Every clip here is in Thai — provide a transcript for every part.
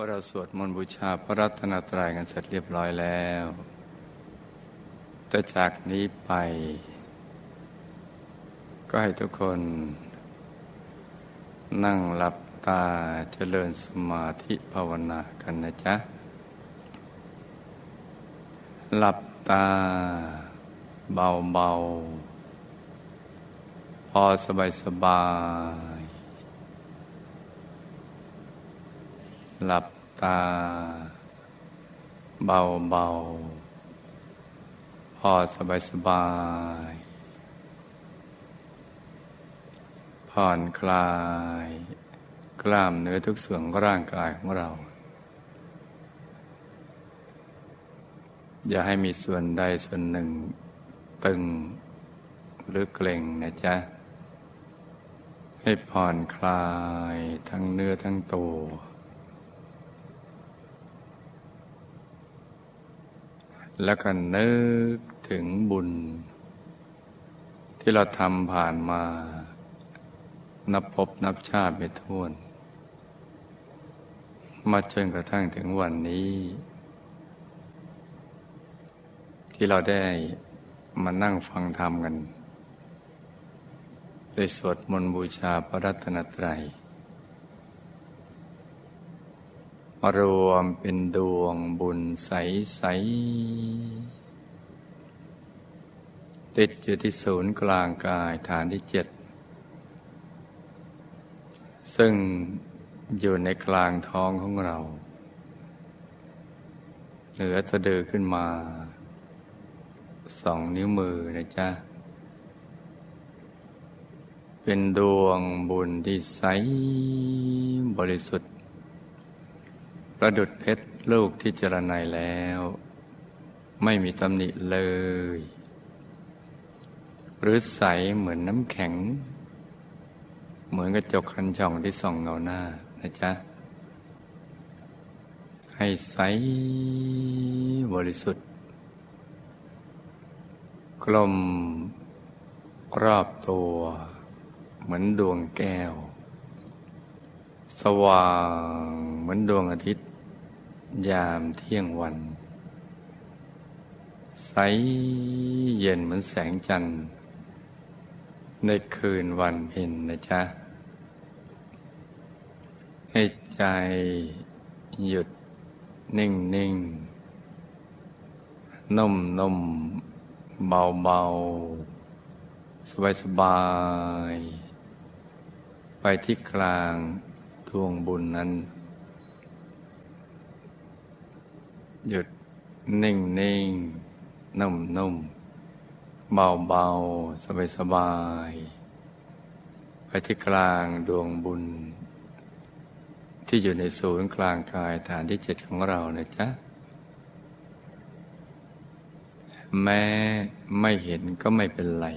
ราะเราสวดมนต์บูชาพระรัตนตรัยกันเสร็จเรียบร้อยแล้ว แต่จากนี้ไป ก็ให้ทุกคน นั่งหลับตาเจริญสมาธิภาวนากันนะจ๊ะ หลับตาเบาๆ พอสบายสบาย หลับตา เบาเบาพอสบายสบาย ผ่อนคลาย กล้ามเนื้อทุกส่วนของร่างกายของเรา อย่าให้มีส่วนใดส่วนหนึ่ง ตึงหรือเกร็งนะจ๊ะ ให้ผ่อนคลายทั้งเนื้อทั้งตัว แล้วก็นึกถึงบุญ ที่เราทำผ่านมา นับพบนับชาติไปทวน มาจนกระทั่งถึงวันนี้ ที่เราได้มานั่งฟังธรรมกัน ได้สวดมนต์บูชาพระรัตนตรัยมา รวมเป็นดวงบุญใสใสติดอยู่ที่ศูนย์กลางกายฐานที่เจ็ด ซึ่งอยู่ในกลางท้องของเรา เหนือสะดือขึ้นมา สองนิ้วมือนะจ๊ะ เป็นดวงบุญที่ใสบริสุทธิ์ ประดุดเพชรลูกที่เจรไนแล้ว ไม่มีตำหนิเลย หรือใสเหมือนน้ำแข็ง เหมือนกระจกคันช่องที่ส่องเงาหน้านะจ๊ะ ให้ใสบริสุทธิ์ กลมรอบตัว เหมือนดวงแก้ว สว่างเหมือนดวงอาทิตย์ ยามเที่ยงวัน ใสเย็นเหมือนแสงจันทร์ ในคืนวันเพ็ญนะจ๊ะ ให้ใจหยุดนิ่งนิ่งนุ่มนุ่มเบาเบาสบายสบาย ไปที่กลางดวงบุญนั้น หยุดนิ่งนิ่งนุ่มนุ่มเบาเบาสบายสบายไปที่กลางดวงบุญ ที่อยู่ในศูนย์กลางกายฐานที่เจ็ดของเรานะจ๊ะ แม้ไม่เห็นก็ไม่เป็นไร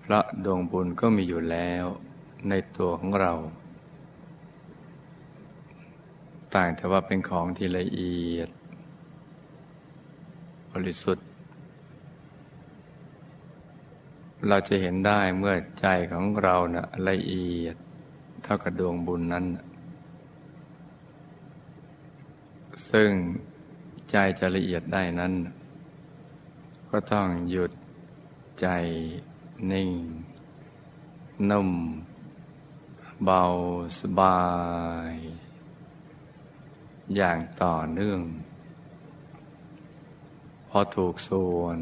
เพราะดวงบุญก็มีอยู่แล้วในตัวของเรา ต่างแต่ว่าเป็นของที่ละเอียด บริสุทธิ์ เราจะเห็นได้เมื่อใจของเรานะ่ะละเอียด เท่ากับดวงบุญนั้น ซึ่งใจจะละเอียดได้นั้น ก็ต้องหยุดใจนิ่ง นุ่ม เบาสบาย อย่างต่อเนื่อง พอถูกส่วน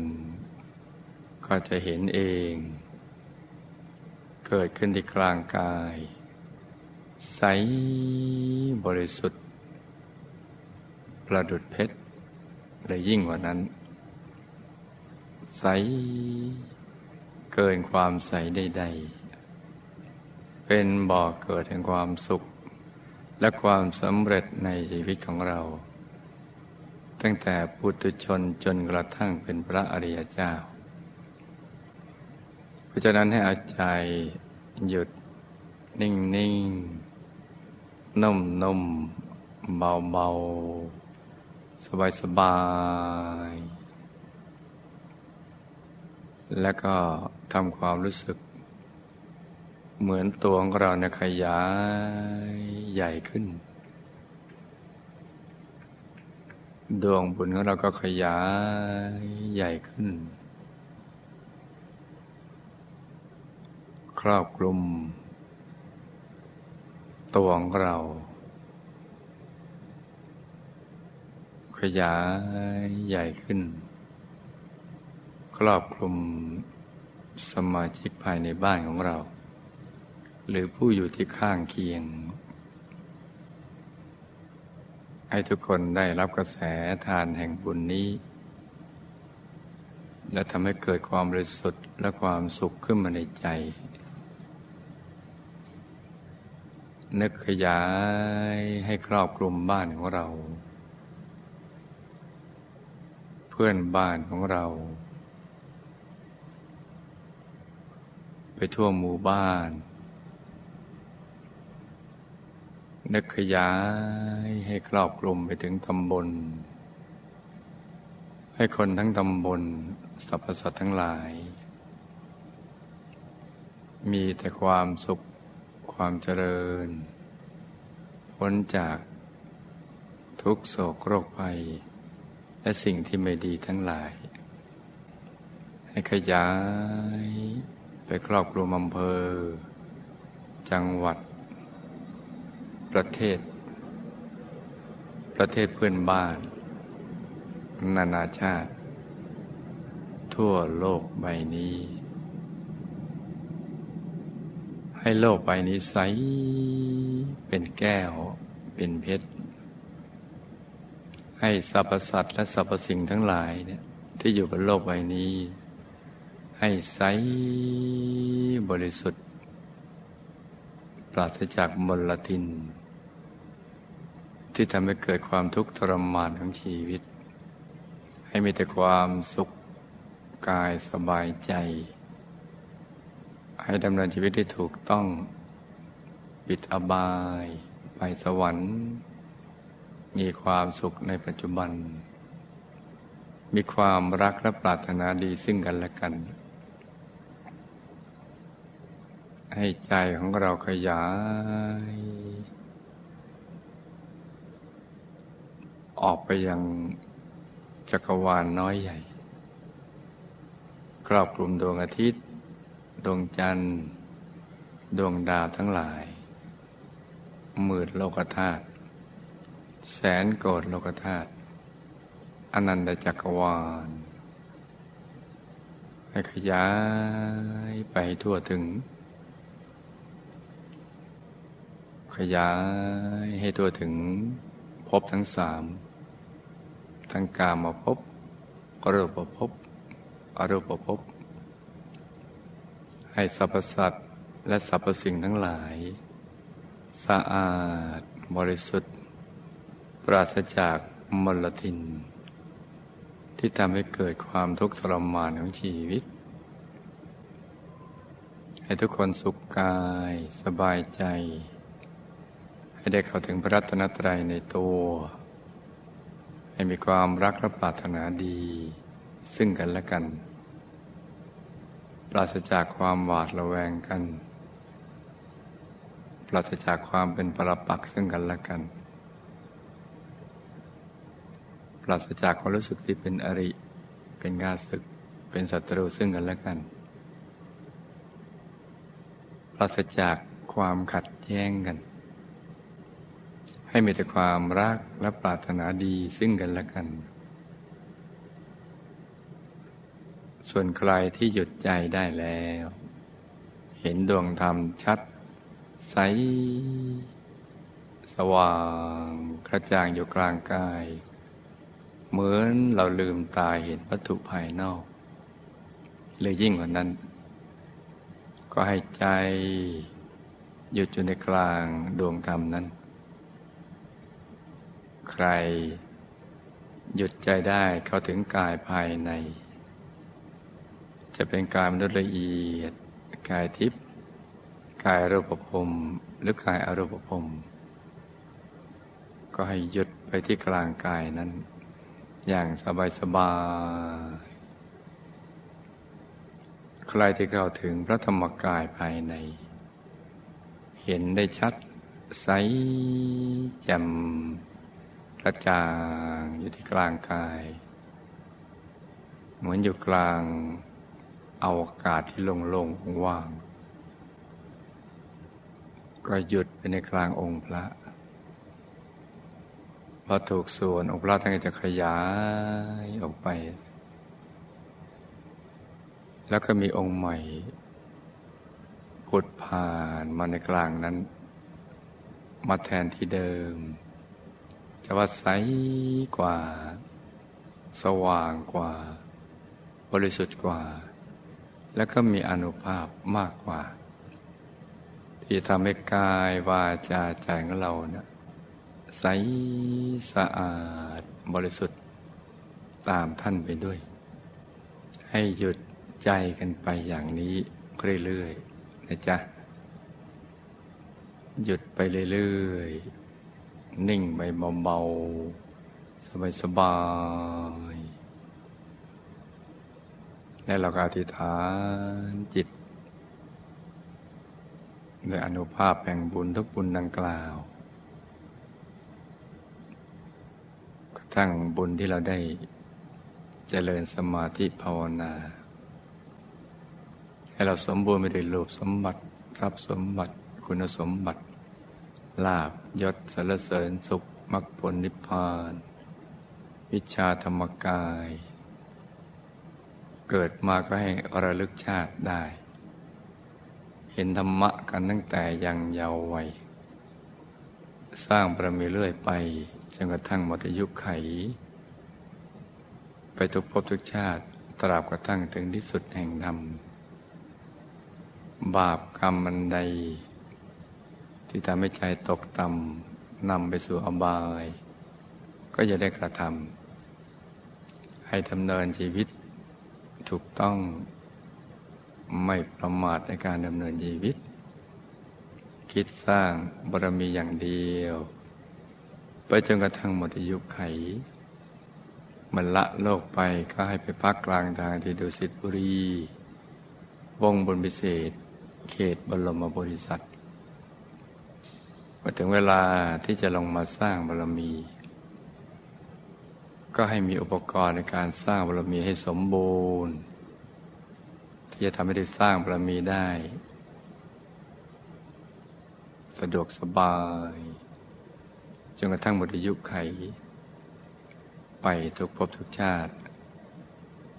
ก็จะเห็นเอง เกิดขึ้นที่กลางกาย ใสบริสุทธิ์ ประดุดเพชรเลยยิ่งกว่านั้น ใสเกินความใสใดๆเป็นบ่อเกิดแห่งความสุข และความสำเร็จในชีวิตของเรา ตั้งแต่ปุถุชนจนกระทั่งเป็นพระอริยเจ้า เพราะฉะนั้นให้อาใจหยุดนิ่งนิ่งนุ่มนุ่มเบาเบาสบายสบาย แล้วก็ทำความรู้สึก เหมือนตัวของเราเนี่ยขยายใหญ่ขึ้น ดวงบุญของเราก็ขยายใหญ่ขึ้น ครอบคลุม ตัวของเรา ขยายใหญ่ขึ้น ครอบคลุมสมาชิกภายในบ้านของเรา หรือผู้อยู่ที่ข้างเคียง ให้ทุกคนได้รับกระแสทานแห่งบุญนี้ และทำให้เกิดความบริสุทธิ์และความสุขขึ้นมาในใจ นึกขยายให้ครอบคลุมบ้านของเรา เพื่อนบ้านของเราไปทั่วหมู่บ้าน นึกขยายให้ครอบคลุมไปถึงตำบล ให้คนทั้งตำบลสรรพสัตว์ทั้งหลาย มีแต่ความสุขความเจริญ พ้นจากทุกโศกโรคภัย และสิ่งที่ไม่ดีทั้งหลาย ให้ขยายไปครอบคลุมอำเภอ จังหวัด ประเทศ ประเทศเพื่อนบ้าน นานาชาติ ทั่วโลกใบนี้ ให้โลกใบนี้ใสเป็นแก้วเป็นเพชร ให้สรรพสัตว์และสรรพสิ่งทั้งหลายเนี่ยที่อยู่บนโลกใบนี้ ให้ใสบริสุทธิ์ปราศจากมลทิน ที่ทำให้เกิดความทุกข์ทรมานของชีวิต ให้มีแต่ความสุขกายสบายใจ ให้ดำเนินชีวิตที่ถูกต้องปิดอบาย ไปสวรรค์ มีความสุขในปัจจุบัน มีความรักและปรารถนาดีซึ่งกันและกัน ให้ใจของเราขยาย ออกไปยังจักรวาลน้อยใหญ่ ครอบคลุมดวงอาทิตย์ ดวงจันทร์ ดวงดาวทั้งหลาย หมื่นโลกธาตุแสนโกดโลกธาตุอนันตจักรวาล ให้ขยายไปทั่วถึง ขยายให้ทั่วถึงพบทั้งสาม ทั้งกามาพบรูปภพอรูปภพให้สรรพสัตว์และสรรพสิ่งทั้งหลาย สะอาดบริสุทธิ์ ปราศจากมลทิน ที่ทำให้เกิดความทุกข์ทรมานของชีวิต ให้ทุกคนสุขกายสบายใจ ให้ได้เข้าถึงพระรัตนตรัยในตัว ให้มีความรักและปรารถนาดี ซึ่งกันและกัน ปราศจากความหวาดระแวงกัน ปราศจากความเป็นปรปักซึ่งกันและกัน ปราศจากความรู้สึกที่เป็นอริ เป็นกาศึก เป็นศัตรูซึ่งกันและกัน ปราศจากความขัดแย้งกัน ให้มีแต่ความรักและปรารถนาดีซึ่งกันและกัน ส่วนใครที่หยุดใจได้แล้ว เห็นดวงธรรมชัด ใส สว่างกระจ่างอยู่กลางกาย เหมือนเราลืมตาเห็นวัตถุภายนอกเลยยิ่งกว่านั้น ก็ให้ใจหยุดอยู่ในกลางดวงธรรมนั้น ใคร หยุดใจได้เข้าถึงกายภายใน จะเป็นกายมนุษย์ละเอียด กายทิพย์กายรูปภพหรือกายอรูปภพก็ให้หยุดไปที่กลางกายนั้น อย่างสบายสบายใครที่เข้าถึงพระธรรมกายภายใน เห็นได้ชัดใสแจ่ม กระจางอยู่ที่กลางกาย เหมือนอยู่กลางอวกาศที่โล่งๆว่าง ก็หยุดไปในกลางองค์พระพอถูกส่วนองค์พระท่านจะขยายออกไป แล้วก็มีองค์ใหม่ผุดผ่านมาในกลางนั้น มาแทนที่เดิม จะว่าใสกว่า สว่างกว่า บริสุทธิ์กว่า แล้วก็มีอนุภาพมากกว่า ที่ทำให้กายวาจาใจของเราเนะี่ยใสสะอาดบริสุทธิ์ตามท่านไปด้วย ให้หยุดใจกันไปอย่างนี้เรื่อยๆนะจ๊ะ หยุดไปเรื่อยๆ นิ่งไปเบาๆ สบายๆและเราก็อธิษฐานจิตด้วยอนุภาพแห่งบุญทุกบุญดังกล่าว กระทั้งบุญที่เราได้เจริญสมาธิภาวนา ให้เราสมบูรณ์ไปด้วยรูปสมบัติทรัพย์สมบัติคุณสมบัติ ลาบยศสรรเสริญสุขมรรคผลนิพพาน วิชาธรรมกาย เกิดมาก็ให้ระลึกชาติได้ เห็นธรรมะกันตั้งแต่ยังเยาว์วัย สร้างบารมีเรื่อยไปจนกระทั่งหมดอายุไข ไปทุกภพทุกชาติตราบกระทั่งถึงที่สุดแห่งธรรม บาปกรรมมันใด ที่ทำให้ใจตกต่ำนำไปสู่อบาย ก็จะได้กระทำให้ดำเนินชีวิตถูกต้องไม่ประมาทในการดำเนินชีวิต คิดสร้างบารมีอย่างเดียว ไปจนกระทั่งหมดอายุไข มันละโลกไปก็ให้ไปพักกลางทางที่ดุสิตบุรี วงบนพิเศษ เขตบรมบริษัท มาถึงเวลาที่จะลงมาสร้างบารมี ก็ให้มีอุปกรณ์ในการสร้างบารมีให้สมบูรณ์ ที่จะทำให้ได้สร้างบารมีได้ สะดวกสบายจนกระทั่งหมดอายุไข ไปทุกภพทุกชาติ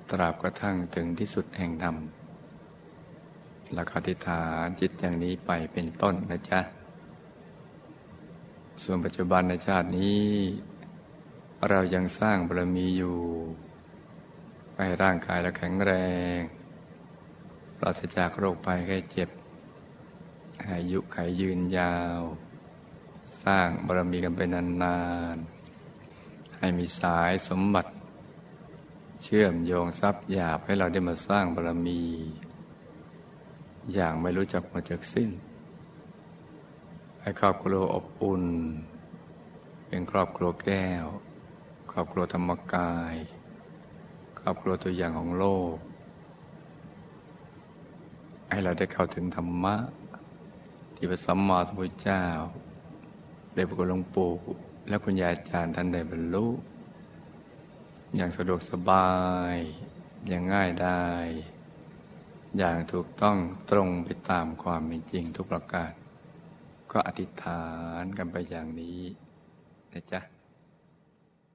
ตราบกระทั่งถึงที่สุดแห่งธรรมหลักอธิษฐานจิตอย่างนี้ไปเป็นต้นนะจ๊ะ ส่วนปัจจุบันในชาตินี้ เรายังสร้างบารมีอยู่ให้ร่างกายเราแข็งแรงปราศจากโรคภัยแค่เจ็บ อายุไขยืนยาว สร้างบารมีกันไปนานๆ ให้มีสายสมบัติ เชื่อมโยงทรัพย์หยาบให้เราได้มาสร้างบารมี อย่างไม่รู้จักมาจากสิ้น ให้ครอบครัวอบอุ่น เป็นครอบครัวแก้ว ครอบครัวธรรมกาย ครอบครัวตัวอย่างของโลก ให้เราได้เข้าถึงธรรมะ ที่พระสัมมาสัมพุทธเจ้า ได้ปรากหลวงปู่และคุณยายอาจารย์ท่านได้บรรลุ อย่างสะดวกสบาย อย่างง่ายได้ อย่างถูกต้องตรงไปตามความเป็นจริงทุกประการ ก็อธิษฐานกันไปอย่างนี้นะจ๊ะ